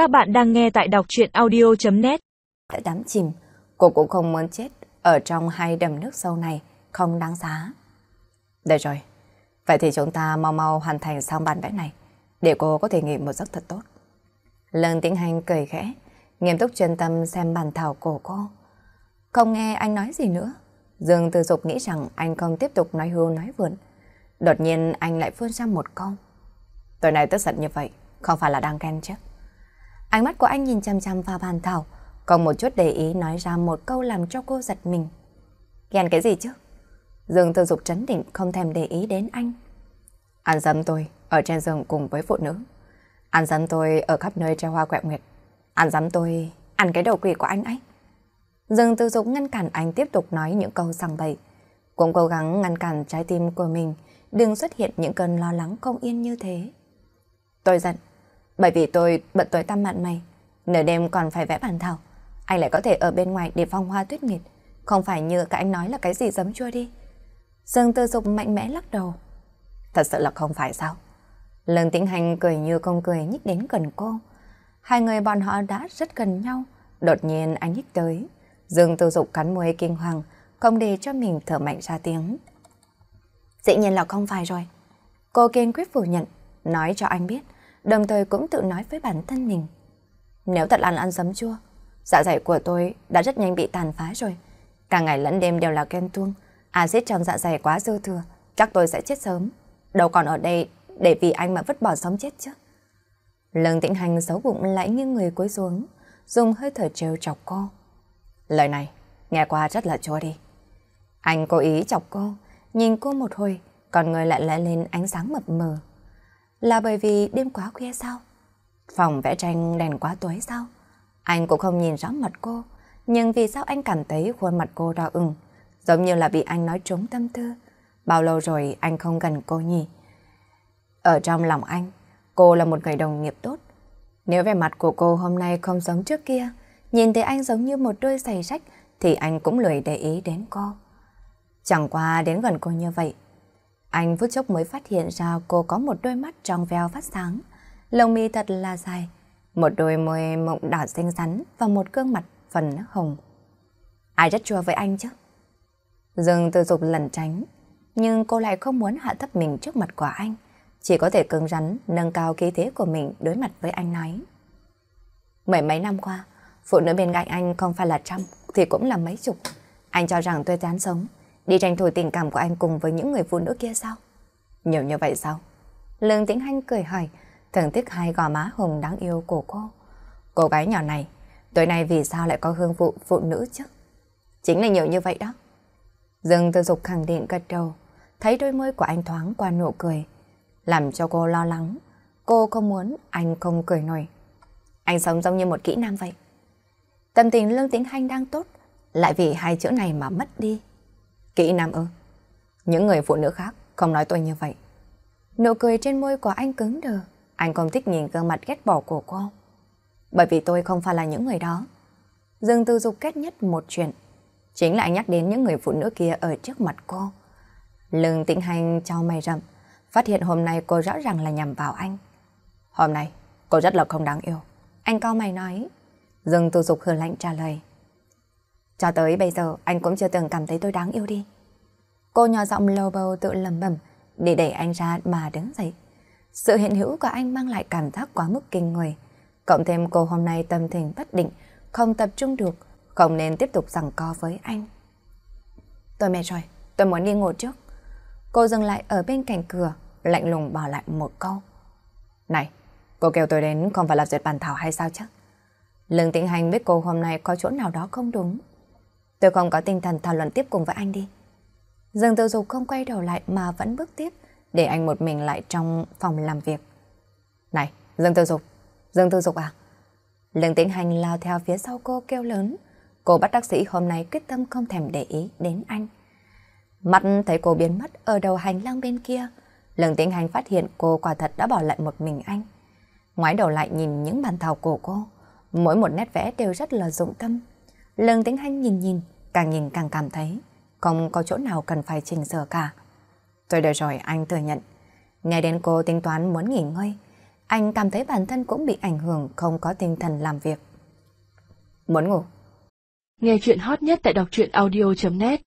Các bạn đang nghe tại đọc chuyện audio.net Đã đắm chìm, cô cũng không muốn chết ở trong hai đầm nước sâu này, không đáng giá. Được rồi, vậy thì chúng ta mau mau hoàn thành xong bản vẽ này, để cô có thể nghỉ một giấc thật tốt. lần tiến Hành cười khẽ, nghiêm túc chuyên tâm xem bàn thảo của cô. Không nghe anh nói gì nữa. Dương Tư Dục nghĩ rằng anh không tiếp tục nói hưu nói vượn. Đột nhiên anh lại phun ra một câu. Tối nay tức giận như vậy, không phải là đang ghen chứ. Ánh mắt của anh nhìn chằm chằm vào bàn thảo, còn một chút để ý nói ra một câu làm cho cô giật mình. Ghen cái gì chứ? Dương Tư Dục trấn định không thèm để ý đến anh. Ăn dấm tôi ở trên giường cùng với phụ nữ. Ăn dấm tôi ở khắp nơi treo hoa quẹo nguyệt. Ăn dấm tôi ăn cái đầu quỷ của anh ấy. Dương Tư Dục ngăn cản anh tiếp tục nói những câu sằng bậy. Cũng cố gắng ngăn cản trái tim của mình đừng xuất hiện những cơn lo lắng không yên như thế. Tôi giận, bởi vì tôi bận tối tăm mặn mày, nửa đêm còn phải vẽ bàn thảo. Anh lại có thể ở bên ngoài để phong hoa tuyết nghiệt, không phải như các anh nói là cái gì giấm chua đi. Dương Tư Dục mạnh mẽ lắc đầu. Thật sự là không phải sao? Lương Tĩnh Hành cười như không cười nhích đến gần cô. Hai người bọn họ đã rất gần nhau. Đột nhiên anh nhích tới. Dương Tư Dục cắn môi kinh hoàng, không để cho mình thở mạnh ra tiếng. Dĩ nhiên là không phải rồi. Cô kiên quyết phủ nhận, nói cho anh biết, đồng thời cũng tự nói với bản thân mình. Nếu thật là ăn sấm chua, dạ dày của tôi đã rất nhanh bị tàn phá rồi. Cả ngày lẫn đêm đều là ken tuông, axit trong dạ dày quá dư thừa, chắc tôi sẽ chết sớm. Đâu còn ở đây để vì anh mà vứt bỏ sống chết chứ. Lương tĩnh hành xấu bụng lại nghiêng người cúi xuống, dùng hơi thở trêu chọc cô. Lời này, nghe qua rất là chua đi. Anh cố ý chọc cô, nhìn cô một hồi, còn người lại lại lên ánh sáng mập mờ. Là bởi vì đêm quá khuya sao? Phòng vẽ tranh đèn quá tối sao? Anh cũng không nhìn rõ mặt cô, nhưng vì sao anh cảm thấy khuôn mặt cô đỏ ửng, giống như là bị anh nói trúng tâm tư. Bao lâu rồi anh không gần cô nhỉ? Ở trong lòng anh, cô là một người đồng nghiệp tốt. Nếu vẻ mặt của cô hôm nay không giống trước kia, nhìn thấy anh giống như một đôi giày rách, thì anh cũng lười để ý đến cô. Chẳng qua đến gần cô như vậy, anh phút chốc mới phát hiện ra cô có một đôi mắt trong veo phát sáng, lông mi thật là dài, một đôi môi mộng đỏ xinh xắn và một gương mặt phần hồng. Ai rất chua với anh chứ? Dương tư dục lẩn tránh, nhưng cô lại không muốn hạ thấp mình trước mặt của anh, chỉ có thể cứng rắn nâng cao khí thế của mình đối mặt với anh nói. Mấy mấy năm qua, phụ nữ bên cạnh anh không phải là trăm thì cũng là mấy chục. Anh cho rằng tôi chán sống, Đi tranh thủ tình cảm của anh cùng với những người phụ nữ kia sao? Nhiều như vậy sao? Lương Tĩnh Hanh cười hỏi, thưởng thức hai gò má hồng đáng yêu của cô. Cô gái nhỏ này, tối nay vì sao lại có hương vụ phụ nữ chứ? Chính là nhiều như vậy đó. Dương Tư Dục khẳng định gật đầu, thấy đôi môi của anh thoáng qua nụ cười, làm cho cô lo lắng. Cô không muốn anh không cười nổi. Anh sống giống như một kỹ nam vậy. Tâm tình Lương Tĩnh Hanh đang tốt, lại vì hai chữ này mà mất đi. Kỹ nam ư? Những người phụ nữ khác không nói tôi như vậy. Nụ cười trên môi của anh cứng đờ. Anh không thích nhìn gương mặt ghét bỏ của cô. Bởi vì tôi không phải là những người đó. Dương Tư Dục kết nhất một chuyện. Chính là anh nhắc đến những người phụ nữ kia ở trước mặt cô. Lương tĩnh hành trao mày rậm. Phát hiện hôm nay cô rõ ràng là nhằm vào anh. Hôm nay, cô rất là không đáng yêu. Anh cao mày nói. Dương Tư Dục hờ lạnh trả lời. Cho tới bây giờ anh cũng chưa từng cảm thấy tôi đáng yêu đi. Cô nhỏ giọng lầu bầu tự lầm bẩm để đẩy anh ra mà đứng dậy. Sự hiện hữu của anh mang lại cảm giác quá mức kinh người. Cộng thêm cô hôm nay tâm tình bất định, không tập trung được, không nên tiếp tục giằng co với anh. Tôi mệt rồi, tôi muốn đi ngủ trước. Cô dừng lại ở bên cạnh cửa, lạnh lùng bỏ lại một câu. Này, cô kêu tôi đến không phải là duyệt bàn thảo hay sao chứ? Lương Tĩnh Hành biết cô hôm nay có chỗ nào đó không đúng. Tôi không có tinh thần thảo luận tiếp cùng với anh đi. Dương Tư Dục không quay đầu lại mà vẫn bước tiếp, để anh một mình lại trong phòng làm việc. Này, Dương Tư Dục, Dương Tư Dục à? Lương Tĩnh Hành lao theo phía sau cô kêu lớn. Cô bắt bác sĩ hôm nay quyết tâm không thèm để ý đến anh. Mắt thấy cô biến mất ở đầu hành lang bên kia. Lương Tĩnh Hành phát hiện cô quả thật đã bỏ lại một mình anh. Ngoái đầu lại nhìn những bàn thảo của cô. Mỗi một nét vẽ đều rất là dụng tâm lần Tĩnh Hành nhìn nhìn, càng nhìn càng cảm thấy không có chỗ nào cần phải chỉnh sửa cả. Tôi đợi rồi anh thừa nhận. Nghe đến cô tính toán muốn nghỉ ngơi, anh cảm thấy bản thân cũng bị ảnh hưởng không có tinh thần làm việc. Muốn ngủ. Nghe chuyện hot nhất tại đọc truyện audio.net